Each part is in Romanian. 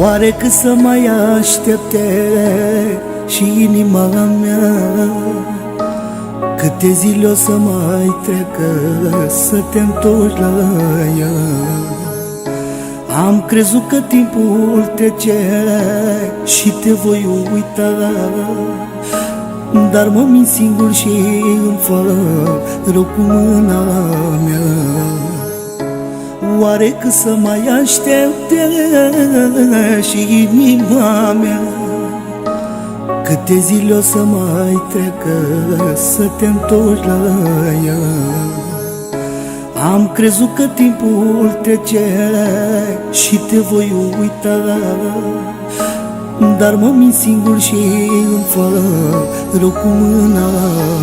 Oare cât să mai aștepte și inima mea? Câte zile o să mai trecă să te întorci la ea? Am crezut că timpul trece și te voi uita. Dar mă mint singur și îmi fac rău cu mâna mea Oare că să mai aștepte și inima mea? Câte zile o să mai trecă să te întorci la ea? Am crezut că timpul trece și te voi uita Dar mă mint singur și îmi fac rău cu mâna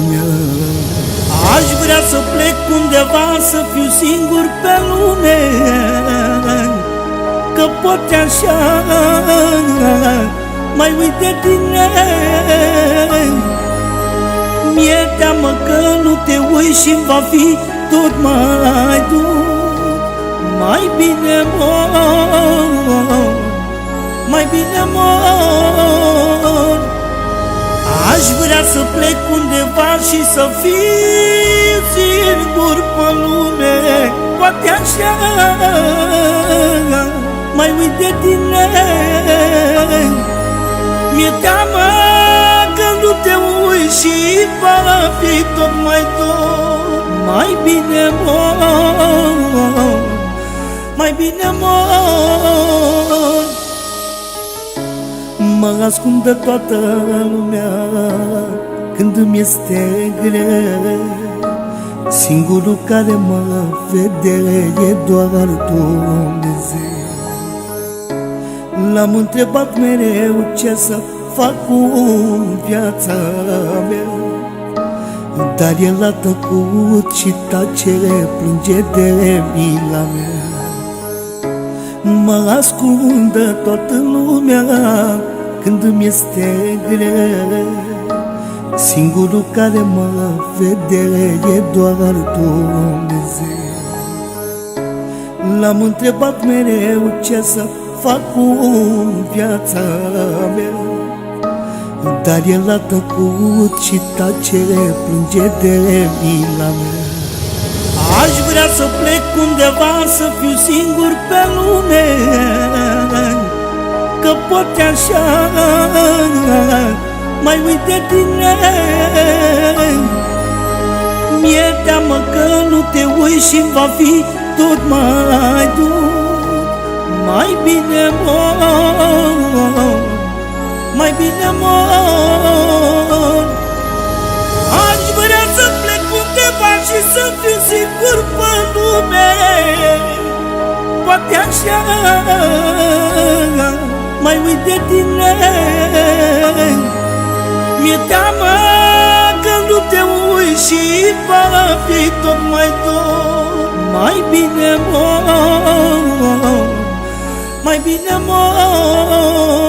mea Aș vrea să plec undeva să fiu singur pe lume Că poate așa mai uit de tine. Mi-e teamă că nu te uiți și va fi tot mai dur. Mai bine mor, mai bine mor. Aș vrea să plec undeva și să fiu singur pe lume Poate așa. Mai uit de tine. Mi-e teamă că nu te uiți și va fi tot mai dor Mai bine mor, mai bine mor Mă ascund de toată lumea când îmi este greu Singurul care mă vede e doar Dumnezeu. L-am întrebat mereu ce să fac cu viața mea Dar el a tăcut și tace, plânge de mila mea. Mă ascundă toată lumea când îmi este greu Singurul care mă vede e doar Dumnezeu. L-am întrebat mereu ce să fac cu viața mea. Dar el a tăcut și tace, plânge de mila mea. Aș vrea să plec undeva să fiu singur pe lume Că poate așa mai uit de tine Mi-e teamă că nu te uiți și va fi tot mai dur. Mai bine mor, mai bine mor Aș vrea să plec undeva și să fiu singur pe lume. Poate așa. Mai uit de tine Mi-e teamă că nu te uiți și va fi tot. Mai dor Mai bine mor, mai bine mor, mai bine